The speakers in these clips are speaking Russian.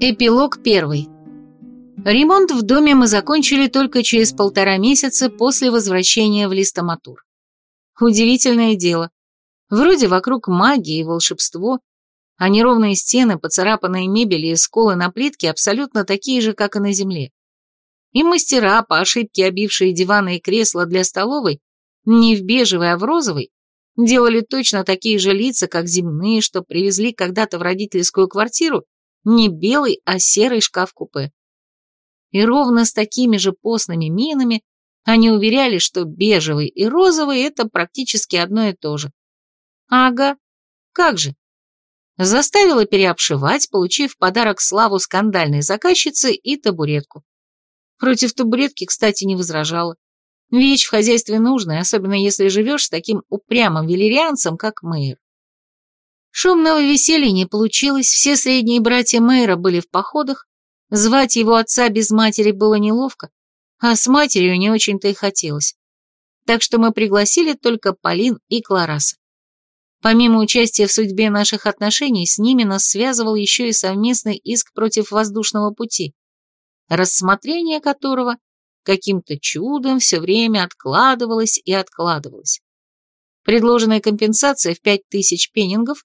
Эпилог первый. Ремонт в доме мы закончили только через полтора месяца после возвращения в Листоматур. Удивительное дело. Вроде вокруг магии и волшебство, а неровные стены, поцарапанные мебели и сколы на плитке абсолютно такие же, как и на земле. И мастера, по ошибке обившие диваны и кресла для столовой, не в бежевый, а в розовый, делали точно такие же лица, как земные, что привезли когда-то в родительскую квартиру, не белый, а серый шкаф-купе. И ровно с такими же постными минами они уверяли, что бежевый и розовый – это практически одно и то же. Ага, как же. Заставила переобшивать, получив в подарок славу скандальной заказчицы и табуретку. Против табуретки, кстати, не возражала. Вещь в хозяйстве нужная, особенно если живешь с таким упрямым велерианцем, как Мэйр. Шумного веселья не получилось, все средние братья Мэйра были в походах, звать его отца без матери было неловко, а с матерью не очень-то и хотелось. Так что мы пригласили только Полин и Клараса. Помимо участия в судьбе наших отношений, с ними нас связывал еще и совместный иск против воздушного пути, рассмотрение которого каким-то чудом все время откладывалось и откладывалось. Предложенная компенсация в пять тысяч пеннингов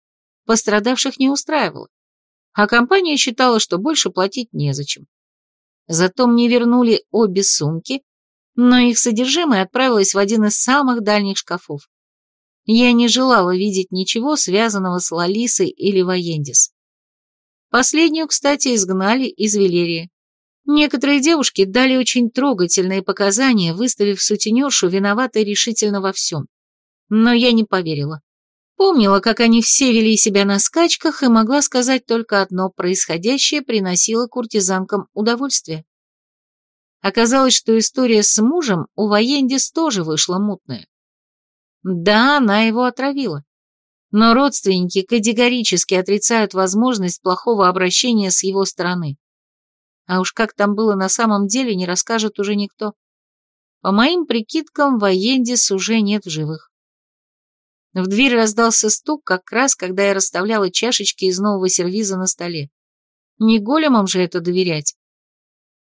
пострадавших не устраивала, а компания считала, что больше платить незачем. Зато мне вернули обе сумки, но их содержимое отправилось в один из самых дальних шкафов. Я не желала видеть ничего, связанного с Лалисой или Воендис. Последнюю, кстати, изгнали из Велерии. Некоторые девушки дали очень трогательные показания, выставив сутенершу виноватой решительно во всем. Но я не поверила. Помнила, как они все вели себя на скачках, и могла сказать только одно – происходящее приносило куртизанкам удовольствие. Оказалось, что история с мужем у Воендис тоже вышла мутная. Да, она его отравила. Но родственники категорически отрицают возможность плохого обращения с его стороны. А уж как там было на самом деле, не расскажет уже никто. По моим прикидкам, Воендис уже нет в живых. В дверь раздался стук, как раз, когда я расставляла чашечки из нового сервиза на столе. Не големам же это доверять.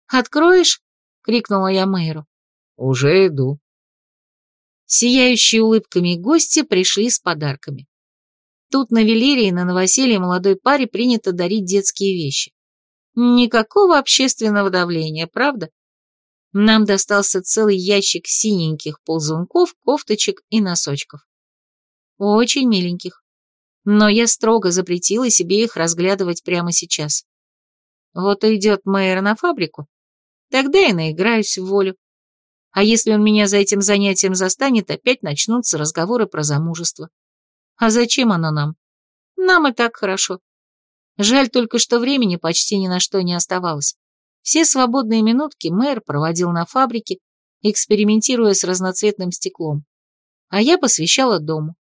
«Откроешь?» — крикнула я мэру. «Уже иду». Сияющие улыбками гости пришли с подарками. Тут на Велерии на новоселье молодой паре принято дарить детские вещи. Никакого общественного давления, правда? Нам достался целый ящик синеньких ползунков, кофточек и носочков. Очень миленьких. Но я строго запретила себе их разглядывать прямо сейчас. Вот идет мэр на фабрику, тогда и наиграюсь в волю. А если он меня за этим занятием застанет, опять начнутся разговоры про замужество. А зачем оно нам? Нам и так хорошо. Жаль только, что времени почти ни на что не оставалось. Все свободные минутки мэр проводил на фабрике, экспериментируя с разноцветным стеклом. А я посвящала дому.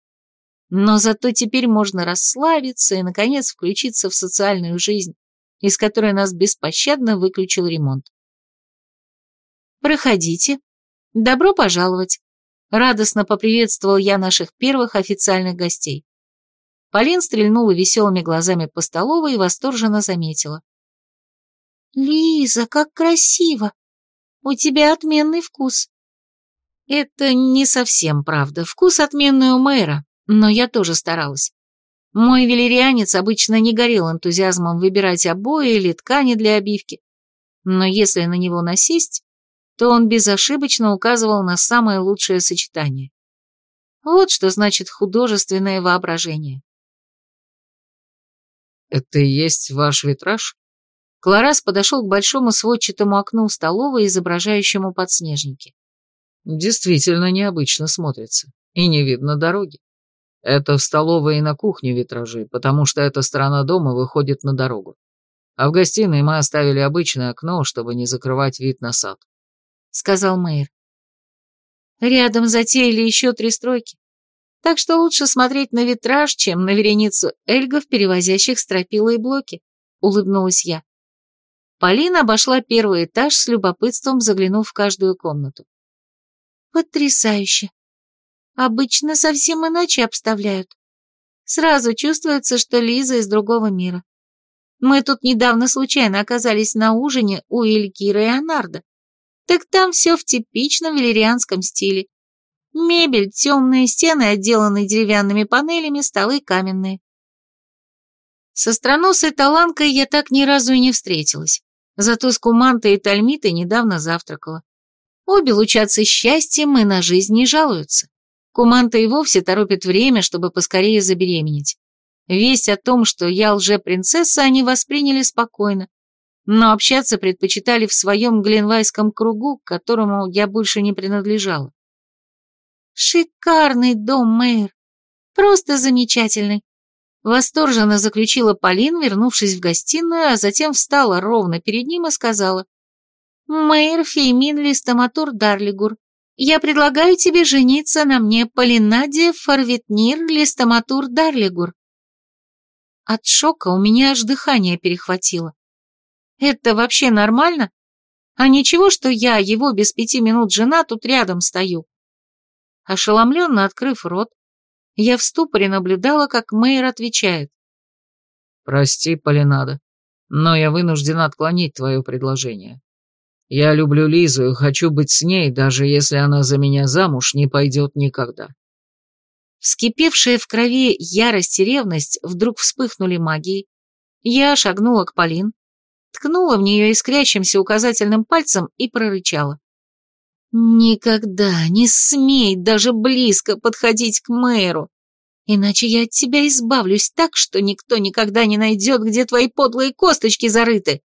Но зато теперь можно расслабиться и, наконец, включиться в социальную жизнь, из которой нас беспощадно выключил ремонт. «Проходите. Добро пожаловать!» Радостно поприветствовал я наших первых официальных гостей. Полин стрельнула веселыми глазами по столовой и восторженно заметила. «Лиза, как красиво! У тебя отменный вкус!» «Это не совсем правда. Вкус отменный у мэра, но я тоже старалась. Мой велерианец обычно не горел энтузиазмом выбирать обои или ткани для обивки, но если на него насесть, то он безошибочно указывал на самое лучшее сочетание. Вот что значит художественное воображение. «Это и есть ваш витраж?» Кларас подошел к большому сводчатому окну столовой, изображающему подснежники. «Действительно необычно смотрится, и не видно дороги. Это в столовой и на кухне витражи, потому что эта сторона дома выходит на дорогу. А в гостиной мы оставили обычное окно, чтобы не закрывать вид на сад», — сказал мэр. «Рядом затеяли еще три стройки так что лучше смотреть на витраж, чем на вереницу эльгов, перевозящих стропила и блоки», — улыбнулась я. Полина обошла первый этаж с любопытством, заглянув в каждую комнату. «Потрясающе! Обычно совсем иначе обставляют. Сразу чувствуется, что Лиза из другого мира. Мы тут недавно случайно оказались на ужине у Элькира и Анарда. Так там все в типичном велерианском стиле. Мебель, темные стены, отделанные деревянными панелями, столы каменные. Со страносой таланкой я так ни разу и не встретилась. Зато с Кумантой и Тальмитой недавно завтракала. Обе лучатся счастьем и на жизнь не жалуются. Куманта и вовсе торопит время, чтобы поскорее забеременеть. Весть о том, что я лже-принцесса, они восприняли спокойно, но общаться предпочитали в своем гленвайском кругу, к которому я больше не принадлежала. «Шикарный дом, мэр! Просто замечательный!» Восторженно заключила Полин, вернувшись в гостиную, а затем встала ровно перед ним и сказала. «Мэр Феймин Листоматур Дарлигур, я предлагаю тебе жениться на мне, Полинаде Фарветнир Листоматур Дарлигур». От шока у меня аж дыхание перехватило. «Это вообще нормально? А ничего, что я, его без пяти минут жена, тут рядом стою?» Ошеломленно открыв рот, я в ступоре наблюдала, как Мэйр отвечает. «Прости, Полинада, но я вынужден отклонить твое предложение. Я люблю Лизу и хочу быть с ней, даже если она за меня замуж не пойдет никогда». Вскипевшая в крови ярость и ревность вдруг вспыхнули магией. Я шагнула к Полин, ткнула в нее искрящимся указательным пальцем и прорычала. «Никогда не смей даже близко подходить к мэру, иначе я от тебя избавлюсь так, что никто никогда не найдет, где твои подлые косточки зарыты».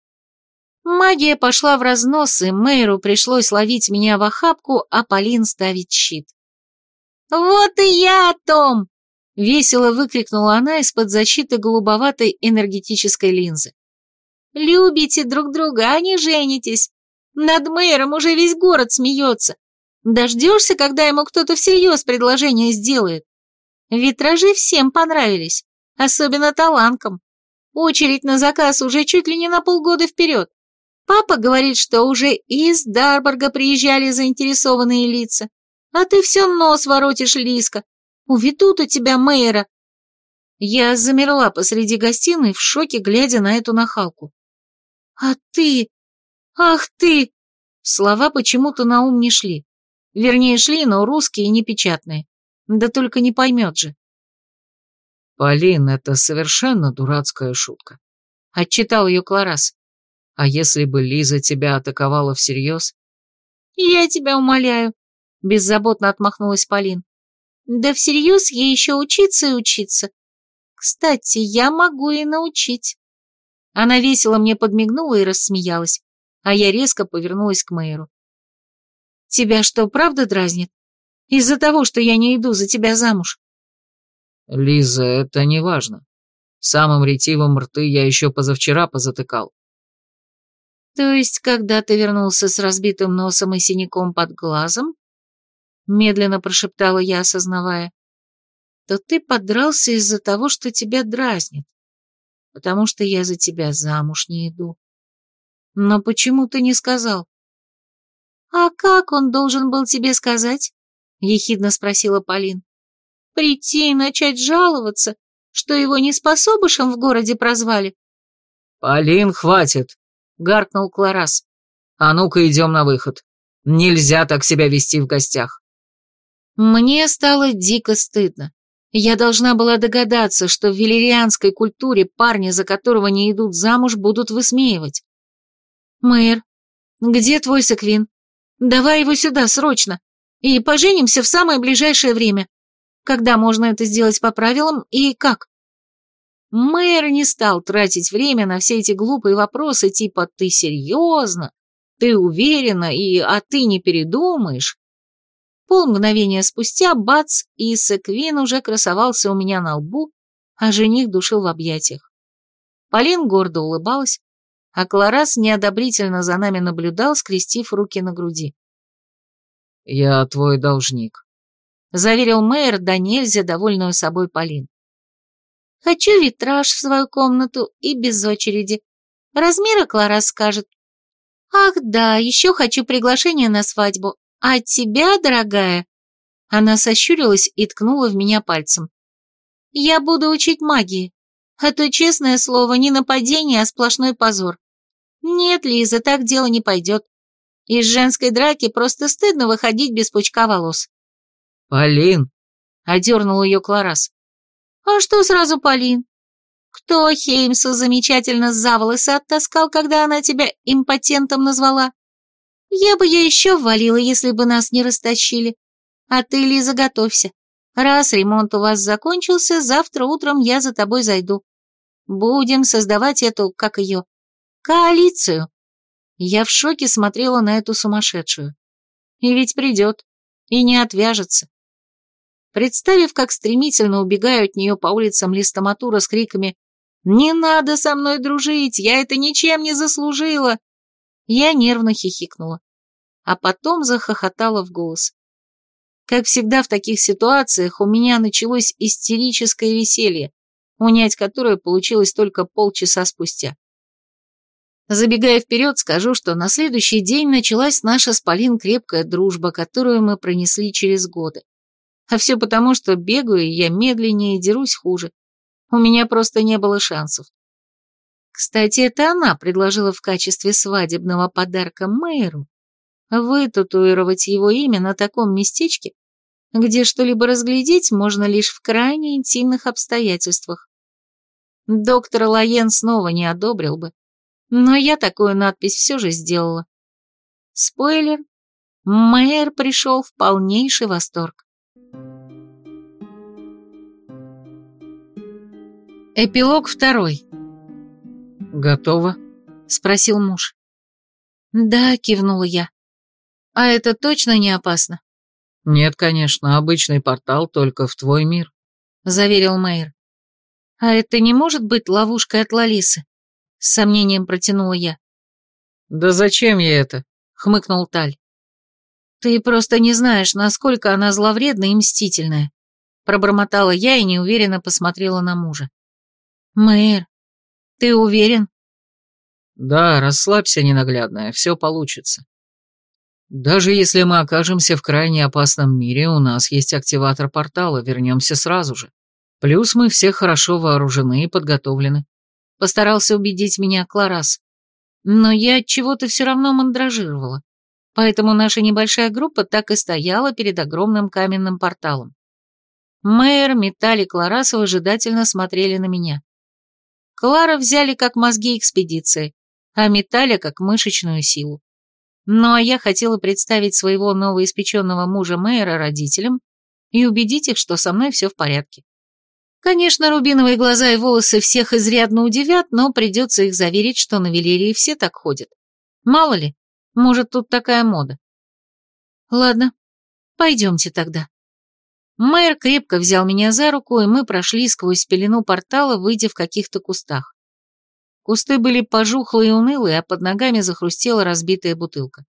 Магия пошла в разнос, и мэру пришлось ловить меня в охапку, а Полин ставить щит. «Вот и я, Том!» — весело выкрикнула она из-под защиты голубоватой энергетической линзы. «Любите друг друга, а не женитесь. Над мэром уже весь город смеется. Дождешься, когда ему кто-то всерьез предложение сделает. Витражи всем понравились, особенно таланкам. Очередь на заказ уже чуть ли не на полгода вперед. Папа говорит, что уже из Дарборга приезжали заинтересованные лица. А ты все нос воротишь, Лиска. Уведут у тебя мэра. Я замерла посреди гостиной в шоке, глядя на эту нахалку. А ты... «Ах ты!» Слова почему-то на ум не шли. Вернее, шли, но русские и непечатные. Да только не поймет же. «Полин, это совершенно дурацкая шутка», — отчитал ее Кларас. «А если бы Лиза тебя атаковала всерьез?» «Я тебя умоляю», — беззаботно отмахнулась Полин. «Да всерьез ей еще учиться и учиться. Кстати, я могу и научить». Она весело мне подмигнула и рассмеялась а я резко повернулась к мэру. «Тебя что, правда дразнит? Из-за того, что я не иду за тебя замуж?» «Лиза, это не важно. Самым ретивым рты я еще позавчера позатыкал». «То есть, когда ты вернулся с разбитым носом и синяком под глазом?» Медленно прошептала я, осознавая. «То ты подрался из-за того, что тебя дразнит, потому что я за тебя замуж не иду. Но почему ты не сказал? А как он должен был тебе сказать? Ехидно спросила Полин. Прийти и начать жаловаться, что его неспособышем в городе прозвали? Полин, хватит, гаркнул Кларас. А ну-ка идем на выход. Нельзя так себя вести в гостях. Мне стало дико стыдно. Я должна была догадаться, что в велерианской культуре парни, за которого не идут замуж, будут высмеивать. «Мэр, где твой Секвин? Давай его сюда, срочно, и поженимся в самое ближайшее время. Когда можно это сделать по правилам и как?» Мэр не стал тратить время на все эти глупые вопросы типа «ты серьезно?», «ты уверена?» и «а ты не передумаешь?». Пол мгновения спустя бац, и Секвин уже красовался у меня на лбу, а жених душил в объятиях. Полин гордо улыбалась, а Кларас неодобрительно за нами наблюдал, скрестив руки на груди. «Я твой должник», — заверил мэр да нельзя довольную собой Полин. «Хочу витраж в свою комнату и без очереди. Размеры Кларас скажет. Ах да, еще хочу приглашение на свадьбу. А тебя, дорогая?» Она сощурилась и ткнула в меня пальцем. «Я буду учить магии. А то, честное слово, не нападение, а сплошной позор. Нет, Лиза, так дело не пойдет. Из женской драки просто стыдно выходить без пучка волос. «Полин!» — одернул ее Кларас. «А что сразу Полин? Кто Хеймсу замечательно за волосы оттаскал, когда она тебя импотентом назвала? Я бы ее еще ввалила, если бы нас не растащили. А ты, Лиза, готовься. Раз ремонт у вас закончился, завтра утром я за тобой зайду. Будем создавать эту, как ее, коалицию. Я в шоке смотрела на эту сумасшедшую. И ведь придет, и не отвяжется. Представив, как стремительно убегаю от нее по улицам листоматура с криками «Не надо со мной дружить, я это ничем не заслужила!» Я нервно хихикнула, а потом захохотала в голос. Как всегда в таких ситуациях у меня началось истерическое веселье, унять которое получилось только полчаса спустя. Забегая вперед, скажу, что на следующий день началась наша с Полин крепкая дружба, которую мы пронесли через годы. А все потому, что бегаю я медленнее и дерусь хуже. У меня просто не было шансов. Кстати, это она предложила в качестве свадебного подарка мэру вытатуировать его имя на таком местечке, где что-либо разглядеть можно лишь в крайне интимных обстоятельствах. Доктор Лаен снова не одобрил бы, но я такую надпись все же сделала. Спойлер, мэр пришел в полнейший восторг. Эпилог второй. «Готово?» — спросил муж. «Да», — кивнула я. «А это точно не опасно?» «Нет, конечно, обычный портал только в твой мир», — заверил Мэйр. «А это не может быть ловушкой от Лалисы?» — с сомнением протянула я. «Да зачем ей это?» — хмыкнул Таль. «Ты просто не знаешь, насколько она зловредная и мстительная», — пробормотала я и неуверенно посмотрела на мужа. «Мэр, ты уверен?» «Да, расслабься, ненаглядная, все получится. Даже если мы окажемся в крайне опасном мире, у нас есть активатор портала, вернемся сразу же. Плюс мы все хорошо вооружены и подготовлены. Постарался убедить меня Кларас. Но я от чего-то все равно мандражировала. Поэтому наша небольшая группа так и стояла перед огромным каменным порталом. Мэйр, Металл и Кларас выжидательно смотрели на меня. Клара взяли как мозги экспедиции, а Металля как мышечную силу. Ну а я хотела представить своего новоиспеченного мужа Мэйра родителям и убедить их, что со мной все в порядке. Конечно, рубиновые глаза и волосы всех изрядно удивят, но придется их заверить, что на Велерии все так ходят. Мало ли, может, тут такая мода. Ладно, пойдемте тогда. Мэр крепко взял меня за руку, и мы прошли сквозь пелену портала, выйдя в каких-то кустах. Кусты были пожухлые и унылые, а под ногами захрустела разбитая бутылка.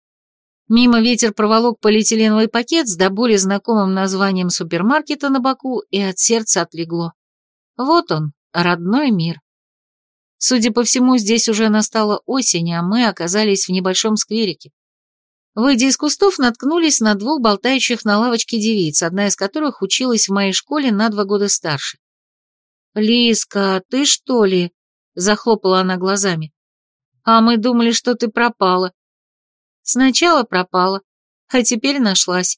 Мимо ветер проволок полиэтиленовый пакет с до боли знакомым названием супермаркета на боку, и от сердца отлегло. Вот он, родной мир. Судя по всему, здесь уже настала осень, а мы оказались в небольшом скверике. Выйдя из кустов, наткнулись на двух болтающих на лавочке девиц, одна из которых училась в моей школе на два года старше. «Лиска, ты что ли?» Захлопала она глазами. А мы думали, что ты пропала. Сначала пропала, а теперь нашлась.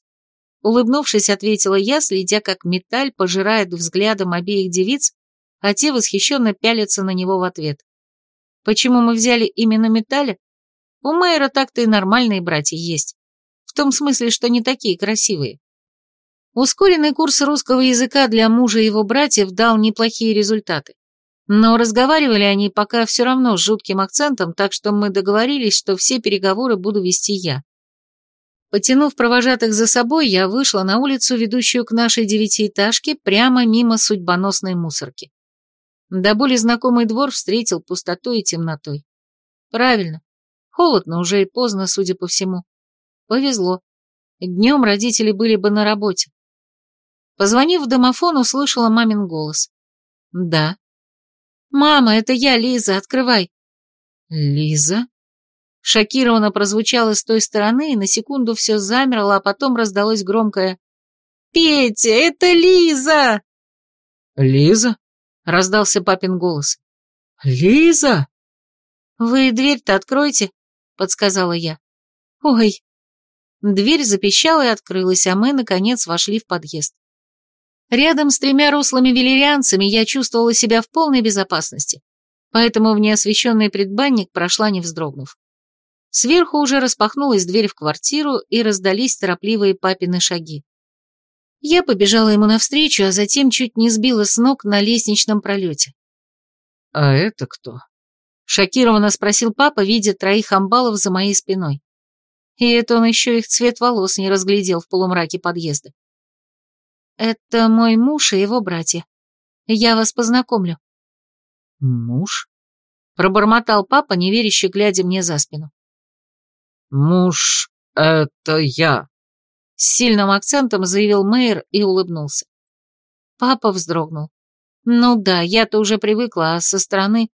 Улыбнувшись, ответила я, следя, как металь пожирает взглядом обеих девиц, а те восхищенно пялятся на него в ответ. Почему мы взяли именно металля? У Майера так-то и нормальные братья есть. В том смысле, что не такие красивые. Ускоренный курс русского языка для мужа и его братьев дал неплохие результаты. Но разговаривали они пока все равно с жутким акцентом, так что мы договорились, что все переговоры буду вести я. Потянув провожатых за собой, я вышла на улицу, ведущую к нашей девятиэтажке, прямо мимо судьбоносной мусорки. До боли знакомый двор встретил пустотой и темнотой. Правильно. Холодно уже и поздно, судя по всему. Повезло. Днем родители были бы на работе. Позвонив в домофон, услышала мамин голос. «Да». «Мама, это я, Лиза, открывай!» «Лиза?» Шокированно прозвучало с той стороны, и на секунду все замерло, а потом раздалось громкое «Петя, это Лиза!» «Лиза?» — раздался папин голос. «Лиза!» «Вы дверь-то откройте», — подсказала я. «Ой!» Дверь запищала и открылась, а мы, наконец, вошли в подъезд. Рядом с тремя рослыми велерианцами я чувствовала себя в полной безопасности, поэтому в неосвещенный предбанник прошла не вздрогнув. Сверху уже распахнулась дверь в квартиру и раздались торопливые папины шаги. Я побежала ему навстречу, а затем чуть не сбила с ног на лестничном пролете. «А это кто?» — шокированно спросил папа, видя троих амбалов за моей спиной. И это он еще их цвет волос не разглядел в полумраке подъезда. «Это мой муж и его братья. Я вас познакомлю». «Муж?» — пробормотал папа, неверяще глядя мне за спину. «Муж — это я», — с сильным акцентом заявил Мэйр и улыбнулся. Папа вздрогнул. «Ну да, я-то уже привыкла, а со стороны...»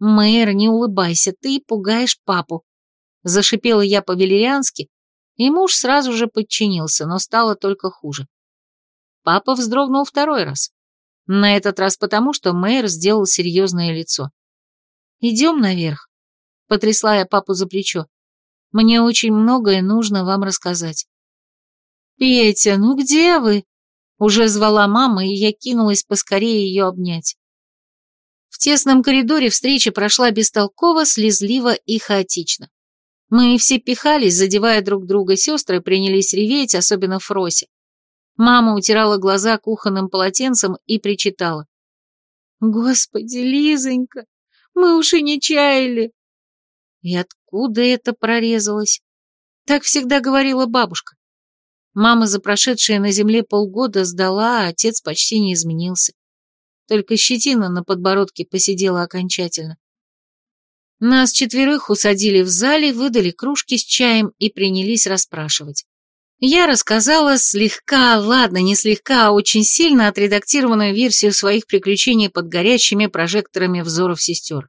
«Мэйр, не улыбайся, ты пугаешь папу», — зашипела я по-велериански, и муж сразу же подчинился, но стало только хуже. Папа вздрогнул второй раз. На этот раз потому, что Мэйр сделал серьезное лицо. «Идем наверх», — потрясла я папу за плечо. Мне очень многое нужно вам рассказать». «Петя, ну где вы?» Уже звала мама, и я кинулась поскорее ее обнять. В тесном коридоре встреча прошла бестолково, слезливо и хаотично. Мы все пихались, задевая друг друга, сестры принялись реветь, особенно Фрося. Мама утирала глаза кухонным полотенцем и причитала. «Господи, Лизонька, мы уж и не чаяли!» И откуда это прорезалось? Так всегда говорила бабушка. Мама за прошедшие на земле полгода сдала, а отец почти не изменился. Только щетина на подбородке посидела окончательно. Нас четверых усадили в зале, выдали кружки с чаем и принялись расспрашивать. Я рассказала слегка, ладно, не слегка, а очень сильно отредактированную версию своих приключений под горящими прожекторами взоров сестер.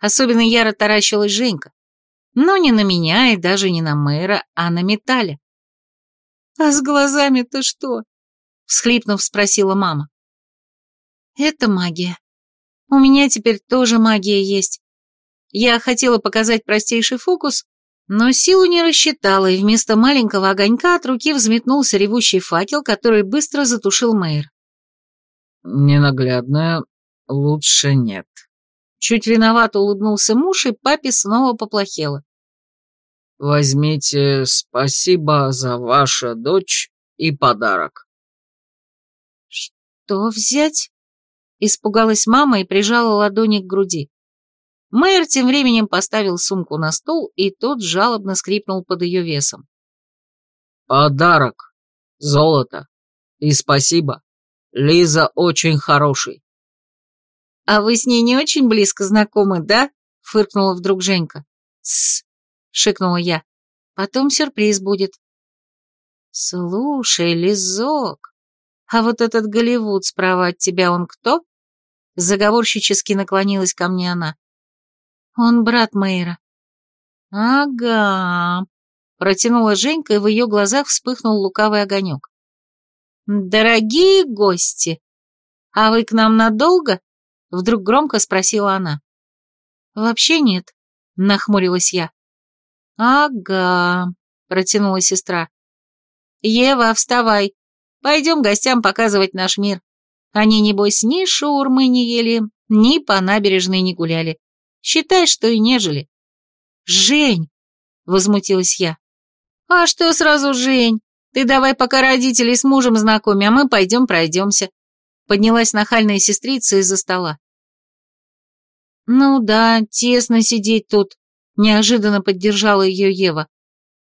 Особенно яро таращилась Женька. Но не на меня и даже не на мэра, а на металле. «А с глазами-то что?» — всхлипнув, спросила мама. «Это магия. У меня теперь тоже магия есть. Я хотела показать простейший фокус, но силу не рассчитала, и вместо маленького огонька от руки взметнулся ревущий факел, который быстро затушил Мэйр. «Ненаглядная лучше нет», Чуть виновато улыбнулся муж, и папе снова поплохело. «Возьмите спасибо за ваша дочь и подарок». «Что взять?» Испугалась мама и прижала ладони к груди. Мэр тем временем поставил сумку на стол, и тот жалобно скрипнул под ее весом. «Подарок. Золото. И спасибо. Лиза очень хороший». «А вы с ней не очень близко знакомы, да?» — фыркнула вдруг Женька. «Тссс!» — шикнула я. «Потом сюрприз будет». «Слушай, Лизок, а вот этот Голливуд справа от тебя он кто?» Заговорщически наклонилась ко мне она. «Он брат Мэйра». «Ага», — протянула Женька, и в ее глазах вспыхнул лукавый огонек. «Дорогие гости, а вы к нам надолго?» Вдруг громко спросила она. «Вообще нет», — нахмурилась я. «Ага», — протянула сестра. «Ева, вставай. Пойдем гостям показывать наш мир. Они, небось, ни шаурмы не ели, ни по набережной не гуляли. Считай, что и не жили». «Жень!» — возмутилась я. «А что сразу Жень? Ты давай пока родителей с мужем знакоми, а мы пойдем пройдемся. Поднялась нахальная сестрица из-за стола. «Ну да, тесно сидеть тут», — неожиданно поддержала ее Ева.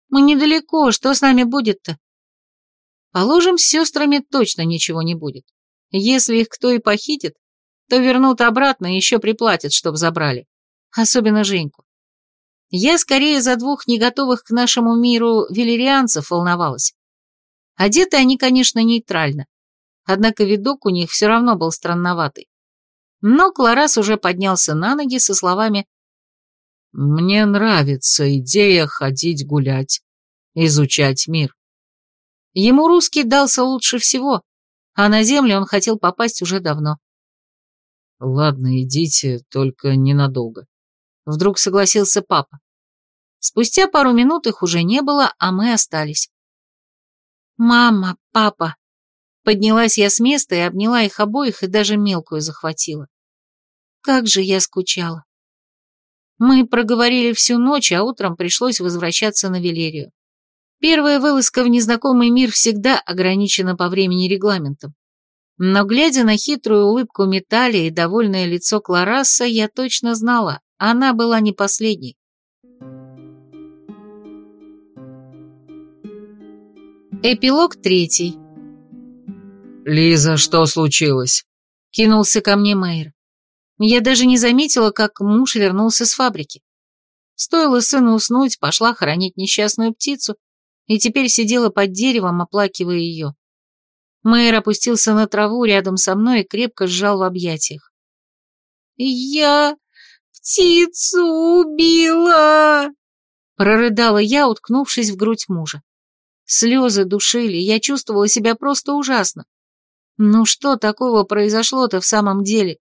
«Мы недалеко, что с нами будет-то?» Положим, с сестрами точно ничего не будет. Если их кто и похитит, то вернут обратно и еще приплатят, чтоб забрали. Особенно Женьку. Я скорее за двух не готовых к нашему миру велерианцев волновалась. Одеты они, конечно, нейтрально однако видок у них все равно был странноватый. Но Кларас уже поднялся на ноги со словами «Мне нравится идея ходить гулять, изучать мир». Ему русский дался лучше всего, а на землю он хотел попасть уже давно. Ладно, идите, только ненадолго. Вдруг согласился папа. Спустя пару минут их уже не было, а мы остались. «Мама, папа!» Поднялась я с места и обняла их обоих и даже мелкую захватила. Как же я скучала. Мы проговорили всю ночь, а утром пришлось возвращаться на Велерию. Первая вылазка в незнакомый мир всегда ограничена по времени регламентом. Но, глядя на хитрую улыбку Металли и довольное лицо Кларасса, я точно знала, она была не последней. Эпилог третий. «Лиза, что случилось?» — кинулся ко мне Мэйр. Я даже не заметила, как муж вернулся с фабрики. Стоило сыну уснуть, пошла хоронить несчастную птицу, и теперь сидела под деревом, оплакивая ее. Мэйр опустился на траву рядом со мной и крепко сжал в объятиях. «Я птицу убила!» Прорыдала я, уткнувшись в грудь мужа. Слезы душили, я чувствовала себя просто ужасно. Ну что такого произошло-то в самом деле?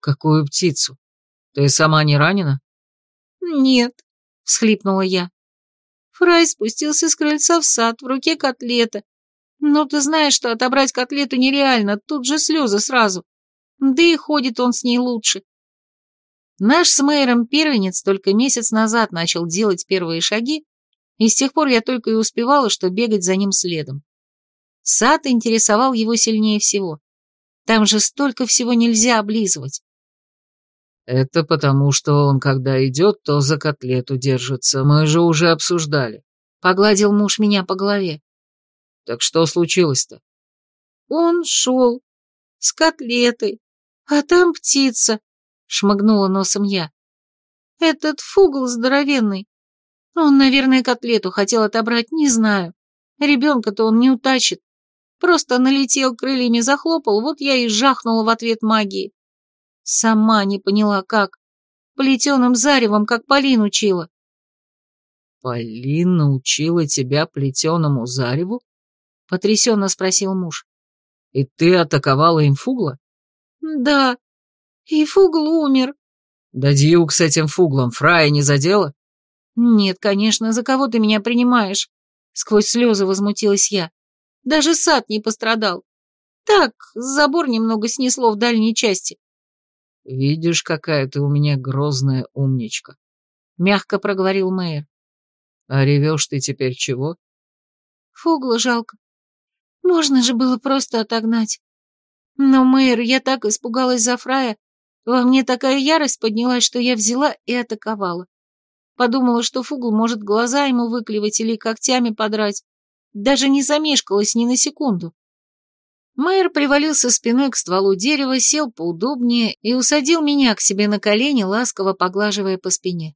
Какую птицу? Ты сама не ранена? Нет, всхлипнула я. Фрай спустился с крыльца в сад, в руке котлета. Но ты знаешь, что отобрать котлету нереально, тут же слезы сразу. Да и ходит он с ней лучше. Наш с Мэйром первенец только месяц назад начал делать первые шаги, и с тех пор я только и успевала, что бегать за ним следом. Сад интересовал его сильнее всего. Там же столько всего нельзя облизывать. Это потому, что он, когда идет, то за котлету держится. Мы же уже обсуждали. Погладил муж меня по голове. Так что случилось-то? Он шел с котлетой, а там птица, шмыгнула носом я. Этот фугл здоровенный. Он, наверное, котлету хотел отобрать, не знаю. Ребенка-то он не утащит. Просто налетел крыльями, захлопал, вот я и жахнула в ответ магии. Сама не поняла, как. Плетеным заревом, как Полин учила. «Полин научила тебя плетеному зареву?» — потрясенно спросил муж. «И ты атаковала им фугла?» «Да, и фугл умер». «Да Дьюк с этим фуглом Фрая не задела?» «Нет, конечно, за кого ты меня принимаешь?» Сквозь слезы возмутилась я. «Даже сад не пострадал. Так, забор немного снесло в дальней части». «Видишь, какая ты у меня грозная умничка», — мягко проговорил мэр. «А ревешь ты теперь чего?» «Фугла жалко. Можно же было просто отогнать. Но, мэр, я так испугалась за Фрая, во мне такая ярость поднялась, что я взяла и атаковала. Подумала, что Фугл может глаза ему выклевать или когтями подрать. Даже не замешкалась ни на секунду. Майер привалился спиной к стволу дерева, сел поудобнее и усадил меня к себе на колени, ласково поглаживая по спине.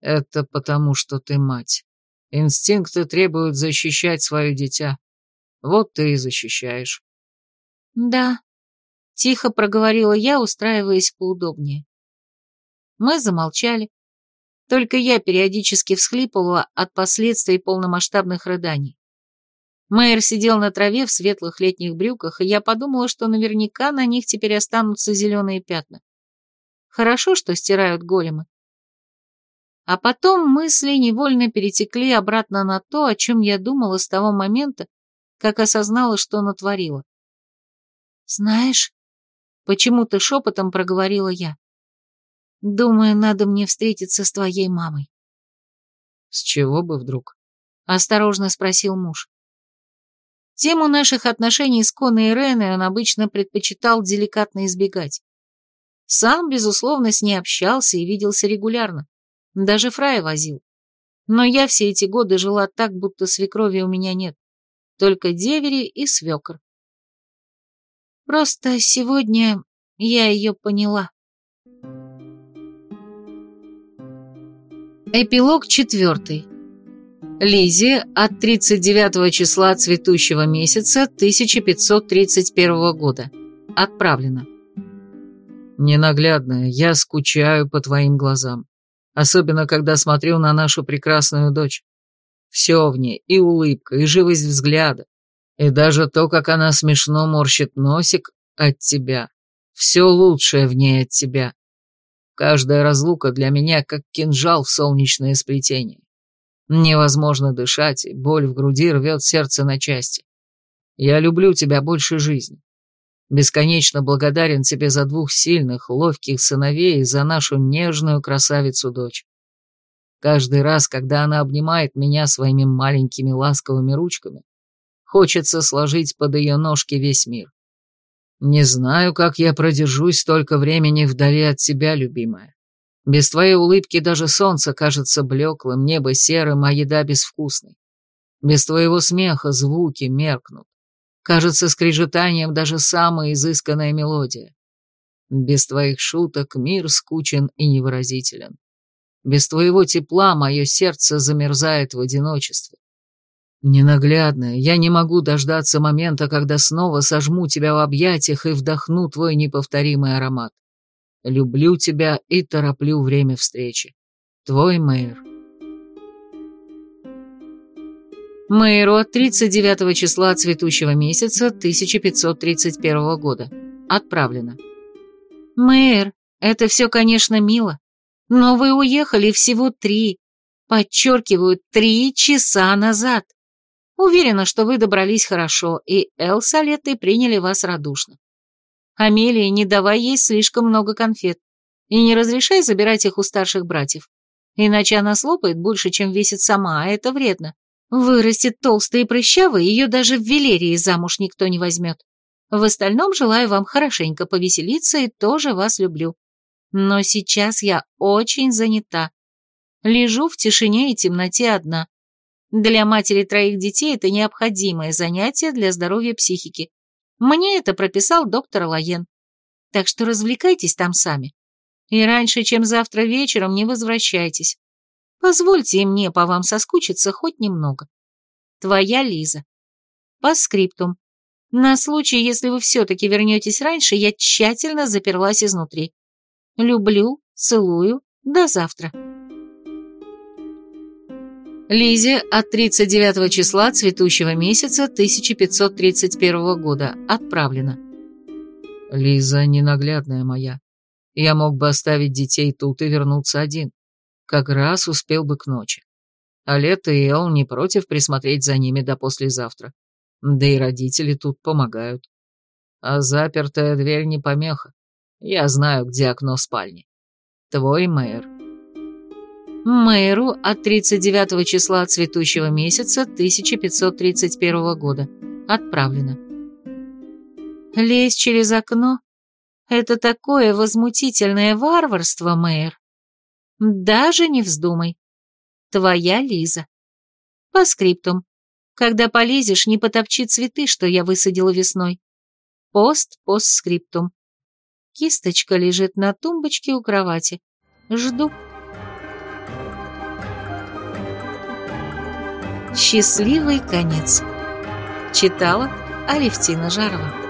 «Это потому, что ты мать. Инстинкты требуют защищать свое дитя. Вот ты и защищаешь». «Да», — тихо проговорила я, устраиваясь поудобнее. Мы замолчали. Только я периодически всхлипывала от последствий полномасштабных рыданий. Мэйр сидел на траве в светлых летних брюках, и я подумала, что наверняка на них теперь останутся зеленые пятна. Хорошо, что стирают големы. А потом мысли невольно перетекли обратно на то, о чем я думала с того момента, как осознала, что натворила. «Знаешь...» — почему-то шепотом проговорила я. Думаю, надо мне встретиться с твоей мамой. С чего бы вдруг? Осторожно спросил муж. Тему наших отношений с Коной и Реной он обычно предпочитал деликатно избегать. Сам, безусловно, с ней общался и виделся регулярно. Даже Фрая возил. Но я все эти годы жила так, будто свекрови у меня нет. Только девери и свекр. Просто сегодня я ее поняла. Эпилог четвертый. Лизе от 39 числа цветущего месяца 1531 года. Отправлено. Ненаглядная, я скучаю по твоим глазам. Особенно, когда смотрю на нашу прекрасную дочь. Все в ней, и улыбка, и живость взгляда, и даже то, как она смешно морщит носик от тебя. Все лучшее в ней от тебя. Каждая разлука для меня как кинжал в солнечное сплетение. Невозможно дышать, и боль в груди рвет сердце на части. Я люблю тебя больше жизни. Бесконечно благодарен тебе за двух сильных, ловких сыновей и за нашу нежную красавицу-дочь. Каждый раз, когда она обнимает меня своими маленькими ласковыми ручками, хочется сложить под ее ножки весь мир. Не знаю, как я продержусь столько времени вдали от тебя, любимая. Без твоей улыбки даже солнце кажется блеклым, небо серым, а еда безвкусной. Без твоего смеха звуки меркнут. Кажется скрежетанием даже самая изысканная мелодия. Без твоих шуток мир скучен и невыразителен. Без твоего тепла мое сердце замерзает в одиночестве. Ненаглядная, я не могу дождаться момента, когда снова сожму тебя в объятиях и вдохну твой неповторимый аромат. Люблю тебя и тороплю время встречи. Твой мэр. Мэйру от 39 числа цветущего месяца 1531 года. Отправлено. Мэр, это все, конечно, мило, но вы уехали всего три, подчеркиваю, три часа назад. Уверена, что вы добрались хорошо, и Эл с Алеттой приняли вас радушно. Амелии, не давай ей слишком много конфет, и не разрешай забирать их у старших братьев, иначе она слопает больше, чем весит сама, а это вредно. Вырастет толстый и прыщавый, ее даже в Велерии замуж никто не возьмет. В остальном желаю вам хорошенько повеселиться и тоже вас люблю. Но сейчас я очень занята. Лежу в тишине и темноте одна. Для матери троих детей это необходимое занятие для здоровья психики. Мне это прописал доктор Лаен. Так что развлекайтесь там сами. И раньше, чем завтра вечером, не возвращайтесь. Позвольте мне по вам соскучиться хоть немного. Твоя Лиза. По скриптум. На случай, если вы все-таки вернетесь раньше, я тщательно заперлась изнутри. Люблю, целую, до завтра. Лизе от 39 числа цветущего месяца 1531 года отправлено. Лиза ненаглядная моя. Я мог бы оставить детей тут и вернуться один. Как раз успел бы к ночи. А Лето и Эл не против присмотреть за ними до послезавтра. Да и родители тут помогают. А запертая дверь не помеха. Я знаю, где окно спальни. Твой мэр. Мэру от 39 числа цветущего месяца 1531 года. Отправлено. Лезть через окно — это такое возмутительное варварство, мэр. Даже не вздумай. Твоя Лиза. По скриптум. Когда полезешь, не потопчи цветы, что я высадила весной. Пост-постскриптум. Кисточка лежит на тумбочке у кровати. Жду. Счастливый конец. Читала Алевтина Жарова.